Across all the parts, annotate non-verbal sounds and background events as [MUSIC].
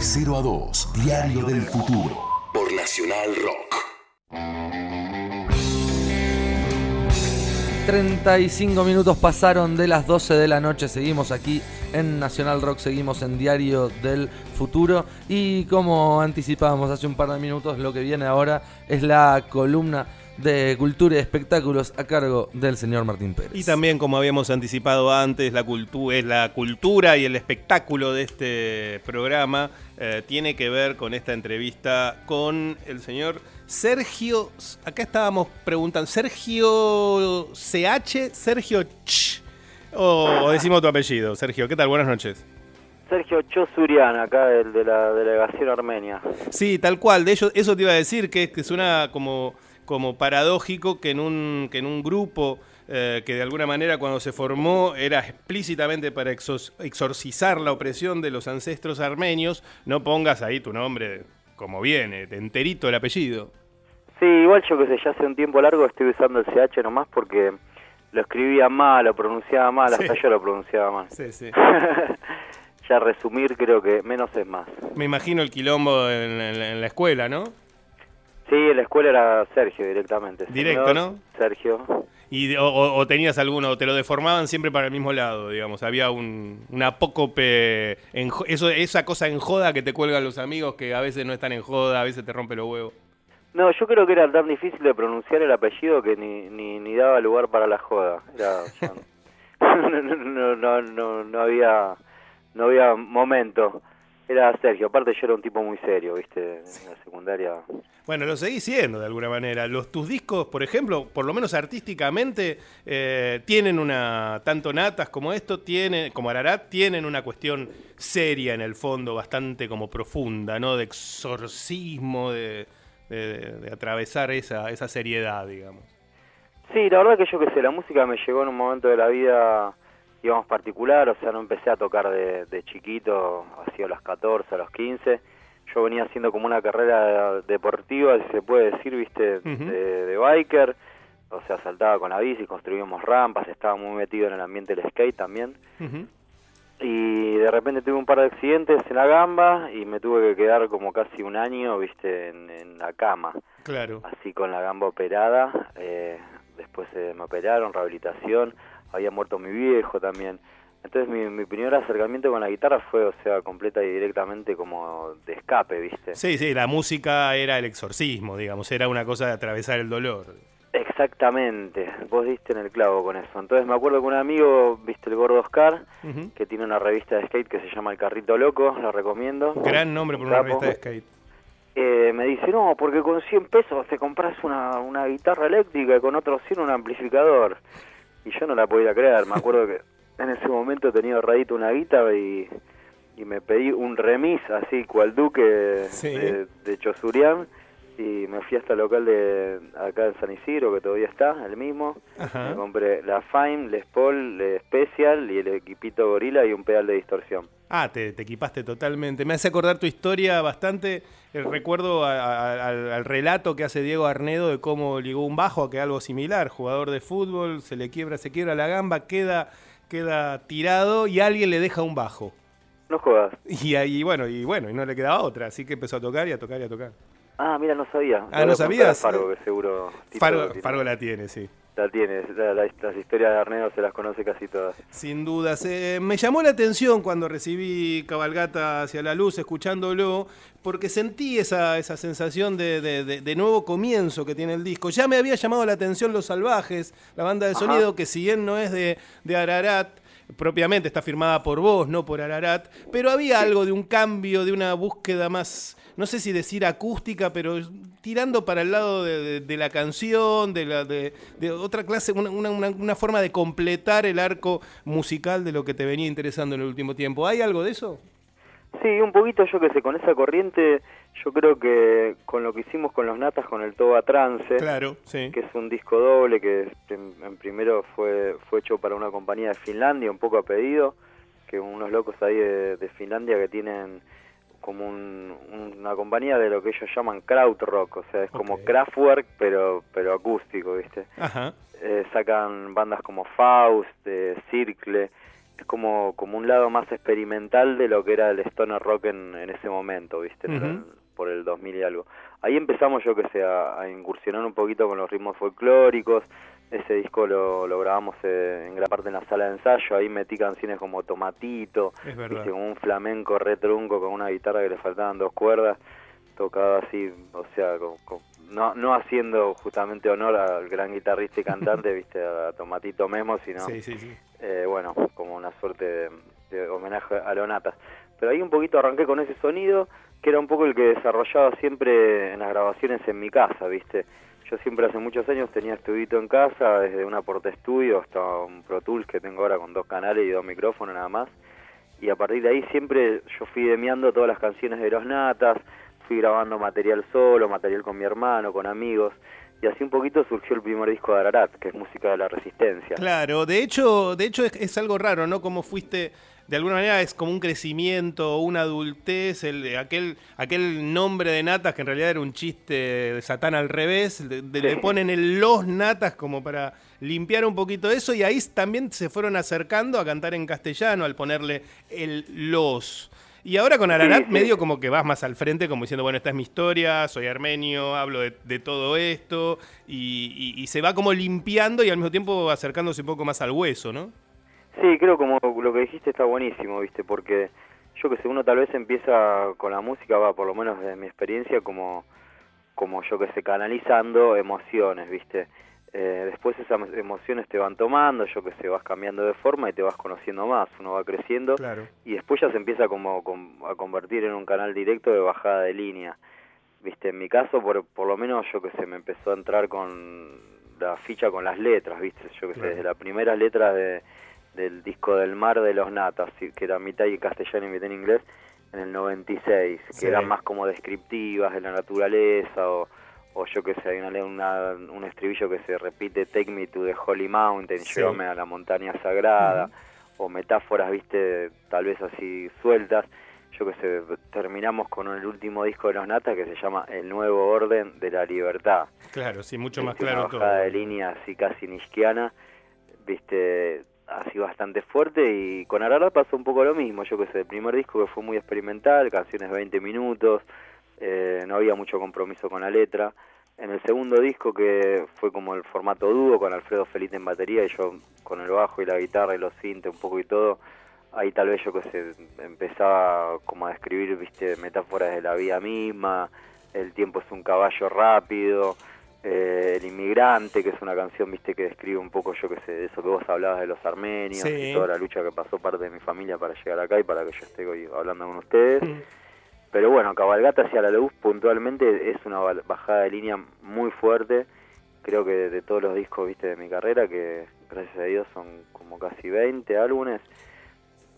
De 0 a 2, Diario del Futuro. Por Nacional Rock. 35 minutos pasaron de las 12 de la noche. Seguimos aquí en Nacional Rock, seguimos en Diario del Futuro. Y como anticipábamos hace un par de minutos, lo que viene ahora es la columna de Cultura y Espectáculos a cargo del señor Martín Pérez. Y también, como habíamos anticipado antes, la, cultu es la cultura y el espectáculo de este programa eh, tiene que ver con esta entrevista con el señor Sergio. Acá estábamos preguntando, Sergio CH, Sergio Ch. O decimos tu apellido, Sergio. ¿Qué tal? Buenas noches. Sergio Chosurian, acá el de la delegación armenia. Sí, tal cual. De ello, eso te iba a decir, que, que suena como como paradójico que en un, que en un grupo eh, que de alguna manera cuando se formó era explícitamente para exorcizar la opresión de los ancestros armenios, no pongas ahí tu nombre como viene, enterito el apellido. Sí, igual yo que sé, ya hace un tiempo largo estoy usando el CH nomás porque lo escribía mal, lo pronunciaba mal, hasta yo lo pronunciaba mal. Sí, sí. [LAUGHS] ya resumir creo que menos es más. Me imagino el quilombo en la escuela, ¿no? Sí, en la escuela era Sergio directamente. Directo, ¿no? Sergio. Y, o, tenías alguno, o te lo deformaban siempre para el mismo lado, digamos. Había un, un apócope, en, eso, esa cosa en joda que te cuelgan los amigos que a veces no están en joda, a veces te rompe los huevos. No, yo creo que era tan difícil de pronunciar el apellido que ni, ni, ni daba lugar para la joda. Era, [LAUGHS] no, no, no, no, había, no había momento. Era Sergio, aparte yo era un tipo muy serio, viste, en la secundaria. Bueno, lo seguís siendo de alguna manera. Los tus discos, por ejemplo, por lo menos artísticamente, eh, tienen una, tanto Natas como esto, tienen, como Ararat, tienen una cuestión seria en el fondo, bastante como profunda, ¿no? De exorcismo, de, de, atravesar esa, esa seriedad, digamos. Sí, la verdad que yo qué sé, la música me llegó en un momento de la vida digamos, particular, o sea, no empecé a tocar de, de chiquito, hacia los 14, a los 15. Yo venía haciendo como una carrera deportiva, si se puede decir, viste, de, biker. O sea, saltaba con la bici, construíamos rampas, estaba muy metido en el ambiente del skate también. Y de repente tuve un par de accidentes en la gamba y me tuve que quedar como casi un año, viste, en, la cama. Claro. Así con la gamba operada. Eh, después eh, me operaron, rehabilitación había muerto mi viejo también. Entonces mi, mi primer acercamiento con la guitarra fue, o sea, completa y directamente como de escape, ¿viste? Sí, sí, la música era el exorcismo, digamos, era una cosa de atravesar el dolor. Exactamente, vos diste en el clavo con eso. Entonces me acuerdo que un amigo, viste el gordo Oscar, que tiene una revista de skate que se llama El Carrito Loco, lo recomiendo. Gran nombre por una revista de skate. Eh, me dice, no, porque con 100 pesos te compras una, una guitarra eléctrica y con otros 100 un amplificador y yo no la podía creer. Me acuerdo que en ese momento tenía ahorradito una guitarra y, y me pedí un remis así, cual duque de, de, Chosurian y me fui hasta el local de acá en San Isidro, que todavía está, el mismo. Me compré la Fine, Les Paul, la Special y el equipito Gorila y un pedal de distorsión. Ah, te, equipaste totalmente. Me hace acordar tu historia bastante. El recuerdo al, relato que hace Diego Arnedo de cómo ligó un bajo a que algo similar. Jugador de fútbol, se le quiebra, se quiebra la gamba, queda, queda tirado y alguien le deja un bajo. No juegas. Y ahí, bueno, y bueno, y no le quedaba otra, así que empezó a tocar y a tocar y a tocar. Ah, mira, no sabía. Ah, ¿no sabías? Fargo, que seguro. Fargo, la tiene, sí. La tiene, las historias de Arnedo se las conoce casi todas. Sin dudas. me llamó la atención cuando recibí Cabalgata hacia la luz, escuchándolo, porque sentí esa, esa sensación de, de, nuevo comienzo que tiene el disco. Ya me había llamado la atención Los Salvajes, la banda de sonido, que si bien no es de, de Ararat, propiamente está firmada por vos, no por Ararat, pero había algo de un cambio, de una búsqueda más no sé si decir acústica, pero tirando para el lado de, la canción, de, la, de, otra clase, una, una, forma de completar el arco musical de lo que te venía interesando en el último tiempo. ¿Hay algo de eso? Sí, un poquito yo que sé, con esa corriente, yo creo que con lo que hicimos con los Natas, con el Toba Trance, claro, sí. que es un disco doble que en, primero fue, fue hecho para una compañía de Finlandia, un poco a pedido, que unos locos ahí de Finlandia que tienen como una compañía de lo que ellos llaman krautrock, o sea, es como Kraftwerk, pero pero acústico, ¿viste? Eh, sacan bandas como Faust, eh, Circle, es como, como un lado más experimental de lo que era el stoner rock en, en ese momento, ¿viste? Por el 2000 y algo. Ahí empezamos, yo que sé, a, incursionar un poquito con los ritmos folclóricos. Ese disco lo, lo grabamos eh, en gran parte en la sala de ensayo. Ahí metí canciones como Tomatito, como un flamenco retrunco con una guitarra que le faltaban dos cuerdas. Tocado así, o sea, no, no haciendo justamente honor al gran guitarrista y cantante, [LAUGHS] viste, a Tomatito Memo, sino, eh, bueno, como una suerte de, de homenaje a Lonatas. Pero ahí un poquito arranqué con ese sonido que era un poco el que desarrollaba siempre en las grabaciones en mi casa, ¿viste? Yo siempre hace muchos años tenía estudito en casa, desde una porta estudio hasta un Pro Tools que tengo ahora con dos canales y dos micrófonos nada más. Y a partir de ahí siempre yo fui demiando todas las canciones de los Natas, fui grabando material solo, material con mi hermano, con amigos. Y así un poquito surgió el primer disco de Ararat, que es música de la resistencia. Claro, de hecho, de hecho es algo raro, ¿no? Como fuiste de alguna manera es como un crecimiento, una adultez, el, aquel, aquel nombre de natas que en realidad era un chiste de Satán al revés, le ponen el los natas como para limpiar un poquito eso y ahí también se fueron acercando a cantar en castellano al ponerle el los. Y ahora con Ararat medio como que vas más al frente, como diciendo, bueno, esta es mi historia, soy armenio, hablo de, todo esto, y, y, se va como limpiando y al mismo tiempo acercándose un poco más al hueso, ¿no? Sí, creo como lo que dijiste está buenísimo, ¿viste? Porque yo que sé, uno tal vez empieza con la música, va, por lo menos de mi experiencia, como, como yo que sé, canalizando emociones, ¿viste? Eh, después esas emociones te van tomando, yo que sé, vas cambiando de forma y te vas conociendo más, uno va creciendo y después ya se empieza como a convertir en un canal directo de bajada de línea. Viste, en mi caso, por, por lo menos yo que sé, me empezó a entrar con la ficha con las letras, viste, yo que sé, desde las primeras letras de del disco del mar de los natas, que era mitad en castellano y mitad en inglés, en el 96, que eran más como descriptivas de la naturaleza o, o yo que sé, hay una, un estribillo que se repite, Take me to the Holy Mountain, llévame a la montaña sagrada, o metáforas, viste, tal vez así sueltas. Yo que sé, terminamos con el último disco de los Natas que se llama El Nuevo Orden de la Libertad. Claro, sí, mucho más claro una bajada de línea así casi nisquiana, viste, así bastante fuerte y con Arara pasó un poco lo mismo, yo que sé, el primer disco que fue muy experimental, canciones de 20 minutos, eh, no había mucho compromiso con la letra. En el segundo disco que fue como el formato dúo con Alfredo Feliz en batería y yo con el bajo y la guitarra y los sintes un poco y todo, ahí tal vez yo que sé, empezaba como a describir, viste, metáforas de la vida misma, el tiempo es un caballo rápido, eh, el inmigrante, que es una canción, viste, que describe un poco, yo que sé, eso que vos hablabas de los armenios y toda la lucha que pasó parte de mi familia para llegar acá y para que yo esté hoy hablando con ustedes. Mm. Pero bueno, Cabalgata hacia la luz puntualmente es una bajada de línea muy fuerte. Creo que de todos los discos, viste, de mi carrera, que gracias a Dios son como casi 20 álbumes,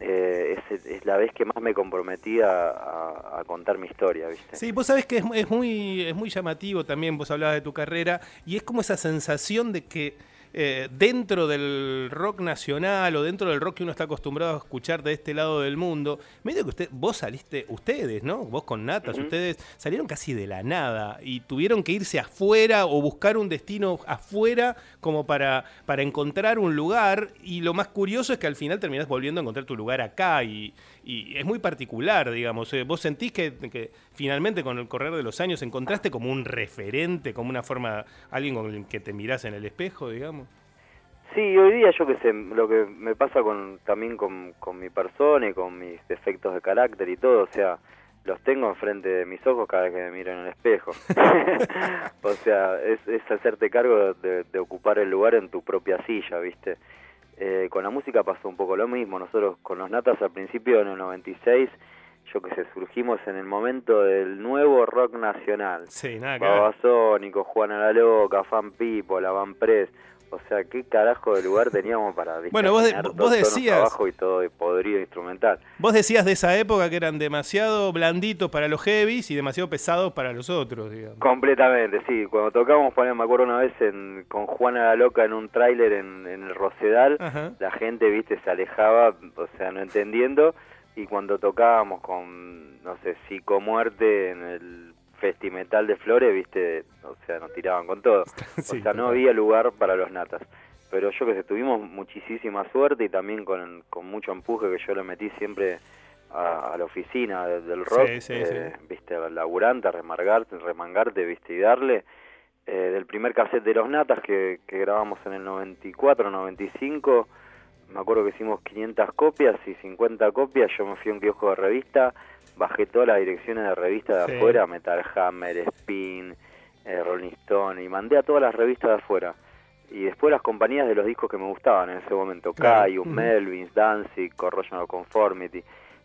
eh, es, la vez que más me comprometí a, contar mi historia, ¿viste? Sí, vos sabés que es, es, muy, es muy llamativo también, vos hablabas de tu carrera, y es como esa sensación de que eh, dentro del rock nacional o dentro del rock que uno está acostumbrado a escuchar de este lado del mundo, medio que usted, vos saliste, ustedes, ¿no? Vos con Natas, ustedes salieron casi de la nada y tuvieron que irse afuera o buscar un destino afuera como para, para encontrar un lugar y lo más curioso es que al final terminás volviendo a encontrar tu lugar acá y, y es muy particular, digamos. Eh, ¿Vos sentís que, que, finalmente con el correr de los años encontraste como un referente, como una forma, alguien con el que te mirás en el espejo, digamos? Sí, hoy día yo que sé, lo que me pasa con también con, con mi persona y con mis defectos de carácter y todo, o sea, los tengo enfrente de mis ojos cada vez que me miro en el espejo. [LAUGHS] [LAUGHS] o sea, es, es hacerte cargo de, de ocupar el lugar en tu propia silla, ¿viste? Eh, con la música pasó un poco lo mismo. Nosotros con los Natas al principio, en el 96, yo que sé, surgimos en el momento del nuevo rock nacional. Sí, nada Babasónico, Juana la Loca, Fan Pipo, La Van Press. O sea, ¿qué carajo de lugar teníamos para bueno, vos, vos decías trabajo y todo de podrido instrumental? Vos decías de esa época que eran demasiado blanditos para los heavies y demasiado pesados para los otros, digamos. Completamente, sí. Cuando tocábamos, me acuerdo una vez en, con Juana la Loca en un tráiler en, el Rosedal, la gente, viste, se alejaba, o sea, no entendiendo. Y cuando tocábamos con, no sé, Psicomuerte en el Festimetal de Flores, viste, o sea, nos tiraban con todo. [LAUGHS] o sea, no había lugar para los natas. pero yo que sé, tuvimos muchísima suerte y también con, con mucho empuje que yo le metí siempre a, la oficina del rock, eh, viste, al laburante, a remangarte, remangarte, viste, y darle. Eh, del primer cassette de los Natas que, que grabamos en el 94, 95, me acuerdo que hicimos 500 copias y 50 copias, yo me fui a un kiosco de revista, bajé todas las direcciones de revista de afuera, Metal Hammer, Spin, eh, Rolling Stone, y mandé a todas las revistas de afuera. Y después las compañías de los discos que me gustaban en ese momento, claro. Caius, Melvins, Danzig, Corrosion of Conformity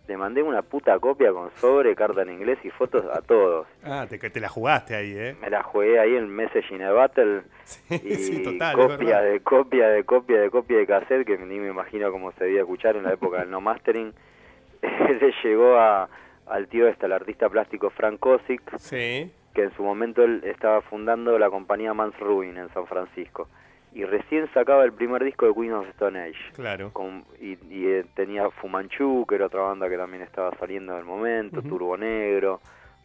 le mandé una puta copia con sobre, carta en inglés y fotos a todos. Ah, te, te la jugaste ahí, ¿eh? Me la jugué ahí en Messaging a Battle. [LAUGHS] y sí, total. Copia de copia de copia de copia de cassette, que ni me imagino cómo se debía escuchar en la época del no mastering. [LAUGHS] Le llegó a, al tío este, el artista plástico Frank Kosick, sí. que en su momento él estaba fundando la compañía Mans Ruin en San Francisco y recién sacaba el primer disco de Queen of Stone Age. Claro. y, eh, tenía Fumanchu, que era otra banda que también estaba saliendo en el momento, Turbo Negro,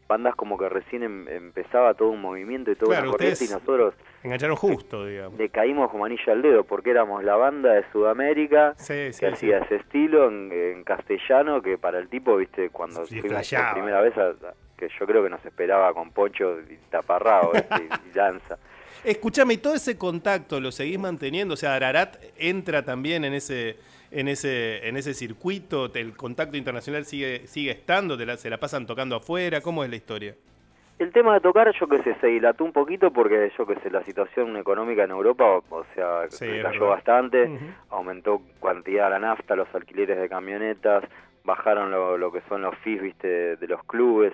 bandas como que recién em, empezaba todo un movimiento y todo una corriente y nosotros engancharon justo, digamos. Le caímos como anilla al dedo porque éramos la banda de Sudamérica que hacía ese estilo en, castellano que para el tipo, viste, cuando fuimos por primera vez que yo creo que nos esperaba con poncho y taparrado [LAUGHS] y, lanza. Escúchame, ¿y todo ese contacto lo seguís manteniendo? O sea, Ararat entra también en ese, en ese, en ese circuito, el contacto internacional sigue, sigue estando, se la pasan tocando afuera, ¿cómo es la historia? El tema de tocar, yo que sé, se dilató un poquito porque yo que sé, la situación económica en Europa, o, sea, cayó bastante, aumentó cantidad de la nafta, los alquileres de camionetas, bajaron lo, que son los fees, viste, de los clubes,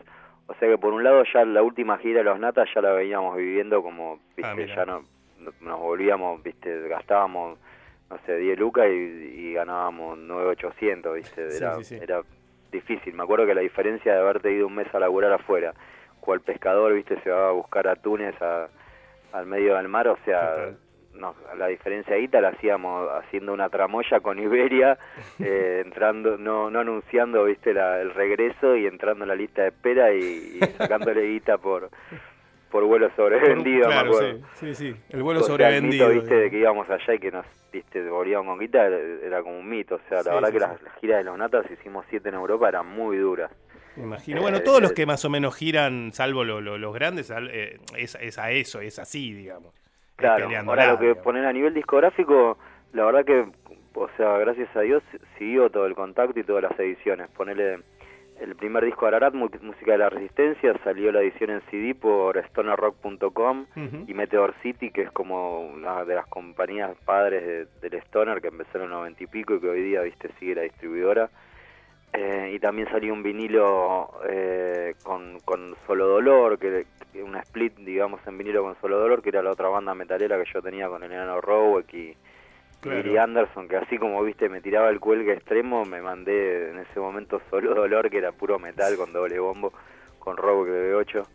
o sea que por un lado ya la última gira de los Natas ya la veníamos viviendo como, ah, viste, ya no, nos volvíamos, viste, gastábamos, no sé, 10 lucas y, ganábamos 9,800, viste, era, era difícil. Me acuerdo que la diferencia de haberte ido un mes a laburar afuera, cual pescador, viste, se va a buscar atunes a, al medio del mar, o sea, no, la diferencia ahí la hacíamos haciendo una tramoya con Iberia, [LAUGHS] eh, entrando, no, no anunciando, viste, el regreso y entrando en la lista de espera y, sacándole guita por por vuelo sobrevendido, Sí, sí, el vuelo sobrevendido. viste, de que íbamos allá y que nos, viste, volvíamos con guita, era, como un mito, o sea, la verdad que las, giras de los Natas, hicimos siete en Europa, eran muy duras. Me imagino. Bueno, todos los que más o menos giran, salvo los grandes, eh, es, es a eso, es así, digamos. Claro, ahora lo que poner a nivel discográfico, la verdad que, o sea, gracias a Dios siguió todo el contacto y todas las ediciones. Ponerle el primer disco de Ararat, Música de la Resistencia, salió la edición en CD por stonerrock.com y Meteor City, que es como una de las compañías padres del Stoner que empezó en el noventa y pico y que hoy día, viste, sigue la distribuidora. Eh, y también salió un vinilo eh, con, con Solo Dolor, que, una split, digamos, en vinilo con Solo Dolor, que era la otra banda metalera que yo tenía con el enano Rowek y Billy Anderson, que así como viste me tiraba el cuelgue extremo, me mandé en ese momento Solo Dolor, que era puro metal con doble bombo, con Rowek de B8.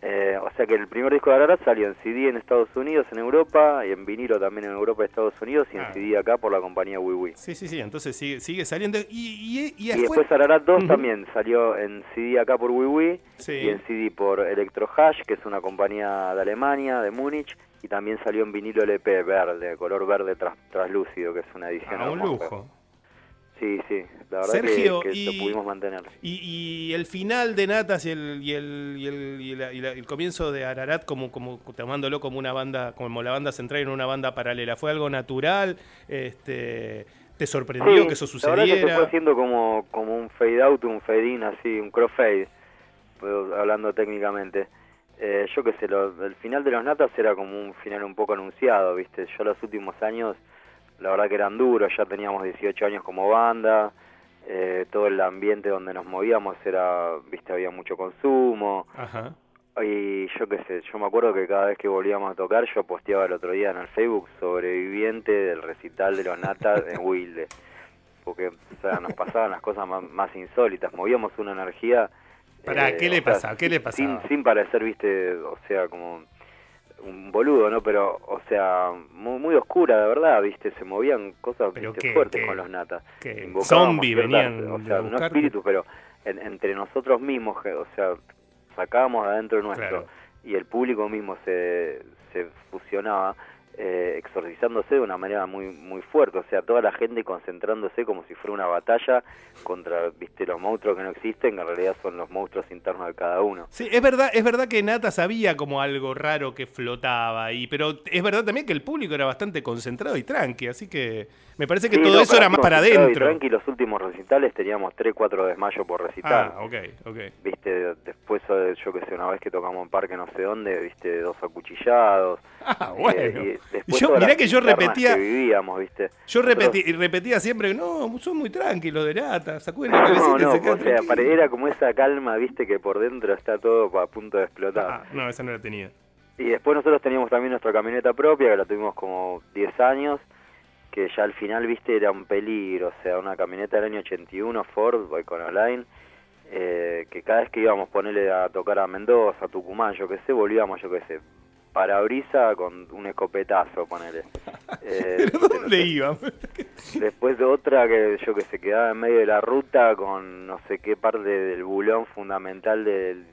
Eh, o sea que el primer disco de Ararat salió en CD en Estados Unidos, en Europa, y en vinilo también en Europa y Estados Unidos, y en ah. CD acá por la compañía WiiWi. Sí, sí, sí, entonces sigue, sigue saliendo. Y, y, después Ararat 2 también salió en CD acá por WiiWi, y en CD por Electro Hash, que es una compañía de Alemania, de Múnich, y también salió en vinilo LP verde, color verde traslúcido, que es una edición. Ah, un lujo. Sí, sí, la verdad que, lo pudimos mantener. Y, el final de Natas y el, y el, y el, el comienzo de Ararat, como, como tomándolo como una banda, como la banda central en una banda paralela, ¿fue algo natural? Este, ¿Te sorprendió que eso sucediera? La verdad que se fue haciendo como, como un fade out, un fade in, así, un crossfade, hablando técnicamente. Eh, yo qué sé, el final de los Natas era como un final un poco anunciado, ¿viste? Yo los últimos años la verdad que eran duros, ya teníamos 18 años como banda, eh, todo el ambiente donde nos movíamos era, viste, había mucho consumo. Ajá. Y yo qué sé, yo me acuerdo que cada vez que volvíamos a tocar, yo posteaba el otro día en el Facebook sobreviviente del recital de los Natas [LAUGHS] en Wilde. Porque o sea, nos pasaban las cosas más, insólitas, movíamos una energía... ¿Para qué le pasaba? ¿Qué le pasaba? Sin, sin parecer, viste, o sea, como un boludo, ¿no? Pero, o sea, muy, muy oscura, de verdad, ¿viste? Se movían cosas fuertes con los natas. Zombie venían. O sea, no espíritus, pero entre nosotros mismos, o sea, sacábamos adentro nuestro y el público mismo se, se fusionaba. Eh, exorcizándose de una manera muy muy fuerte, o sea, toda la gente concentrándose como si fuera una batalla contra, viste, los monstruos que no existen, que en realidad son los monstruos internos de cada uno. Sí, es verdad, es verdad que Nata sabía como algo raro que flotaba ahí, pero es verdad también que el público era bastante concentrado y tranqui, así que me parece que todo eso era más para adentro. Tranqui, los últimos recitales teníamos 3, 4 desmayos por recital. Ah, ok, ok. Viste, después yo que sé, una vez que tocamos en parque no sé dónde, viste, dos acuchillados. Ah, bueno. Eh, yo, mirá que yo repetía. vivíamos, ¿viste? Yo repetía, y repetía siempre, no, son muy tranquilos de nata, sacuden la No, no, o sea, era como esa calma, ¿viste? Que por dentro está todo a punto de explotar. Ah, no, esa no la tenía. Y después nosotros teníamos también nuestra camioneta propia, que la tuvimos como 10 años, que ya al final, viste, era un peligro. O sea, una camioneta del año 81, Ford, Boycon eh, que cada vez que íbamos a ponerle a tocar a Mendoza, a Tucumán, yo qué sé, volvíamos, yo qué sé, parabrisa con un escopetazo, ponele. [LAUGHS] Eh, ¿Pero dónde iba? [LAUGHS] Después de otra que yo que se quedaba en medio de la ruta con no sé qué parte del bulón fundamental del,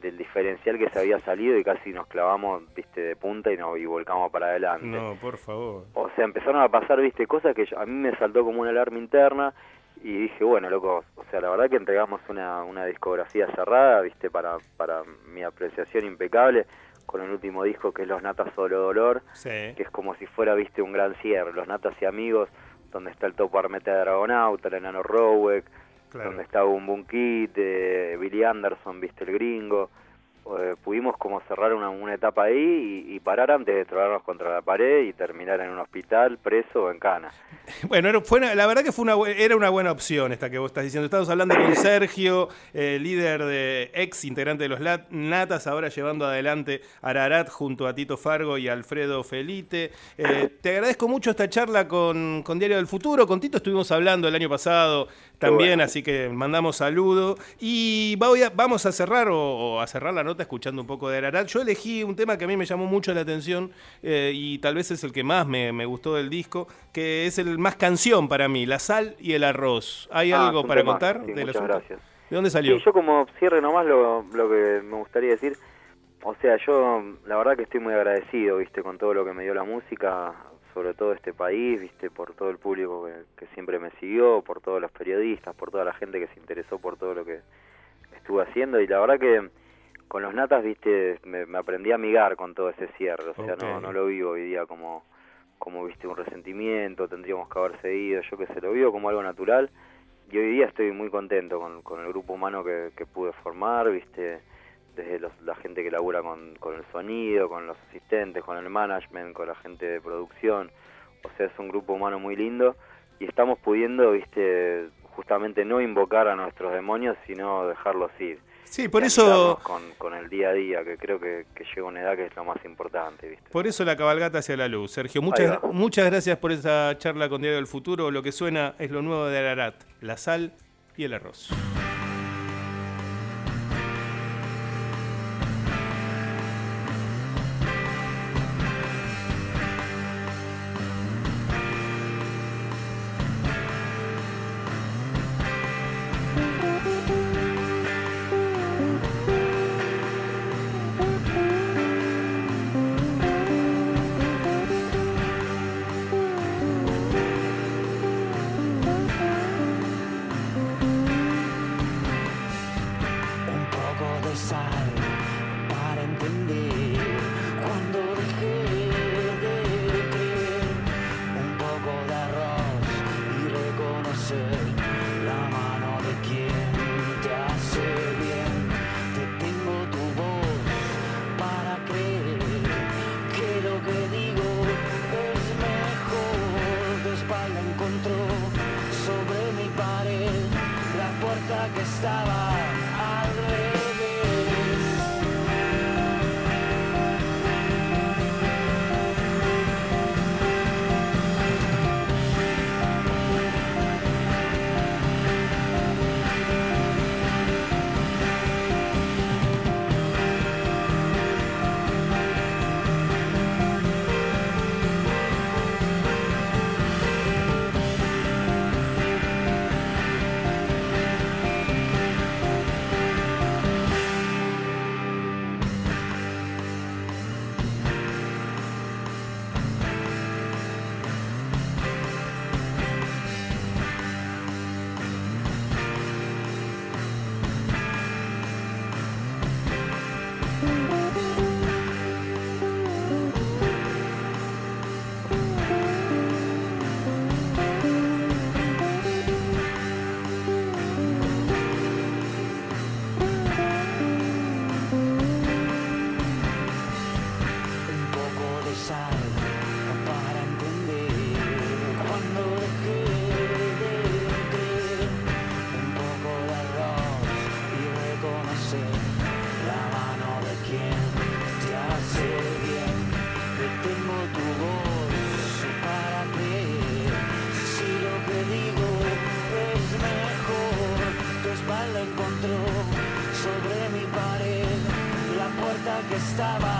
del diferencial que se había salido y casi nos clavamos, viste, de punta y nos y volcamos para adelante. No, por favor. O sea, empezaron a pasar, viste, cosas que a mí me saltó como una alarma interna y dije, bueno, loco, o sea, la verdad que entregamos una, una discografía cerrada, viste, para, para mi apreciación impecable con el último disco que es Los Natas Solo Dolor, que es como si fuera, viste, un gran cierre, Los Natas y Amigos, donde está el Topo Armeta de Dragonauta, el Enano Rowek, donde está un Bunkit, eh, Billy Anderson, viste, el gringo, eh, pudimos como cerrar una, una etapa ahí y, parar antes de trobarnos contra la pared y terminar en un hospital, preso o en cana. [LAUGHS] Bueno, fue la verdad que fue una, era una buena opción esta que vos estás diciendo. Estamos hablando con Sergio, eh, líder de ex integrante de los Natas, ahora llevando adelante Ararat junto a Tito Fargo y Alfredo Felite. Eh, te agradezco mucho esta charla con, con, Diario del Futuro. Con Tito estuvimos hablando el año pasado también, así que mandamos saludo. Y vamos a cerrar o a cerrar la nota escuchando un poco de Ararat. Yo elegí un tema que a mí me llamó mucho la atención eh, y tal vez es el que más me, gustó del disco, que es el más canción para mí, La sal y el arroz. ¿Hay ah, algo para contar? de muchas gracias. ¿De dónde salió? yo como cierre nomás lo, lo que me gustaría decir, o sea, yo la verdad que estoy muy agradecido, viste, con todo lo que me dio la música, sobre todo este país, viste, por todo el público que, que, siempre me siguió, por todos los periodistas, por toda la gente que se interesó por todo lo que estuve haciendo. Y la verdad que con los natas, viste, me, aprendí a amigar con todo ese cierre, o sea, no, no lo vivo hoy día como, como, viste, un resentimiento, tendríamos que haber seguido, yo que sé, lo vivo como algo natural. Y hoy día estoy muy contento con, con el grupo humano que, que pude formar, viste, desde los, la gente que labura con, con el sonido, con los asistentes, con el management, con la gente de producción, o sea, es un grupo humano muy lindo y estamos pudiendo, viste, justamente no invocar a nuestros demonios, sino dejarlos ir Sí, por eso... Con, con, el día a día, que creo que, que, llega una edad que es lo más importante. ¿viste? Por eso la cabalgata hacia la luz. Sergio, muchas, muchas gracias por esa charla con Diario del Futuro. Lo que suena es lo nuevo de Ararat, la sal y el arroz. Estaba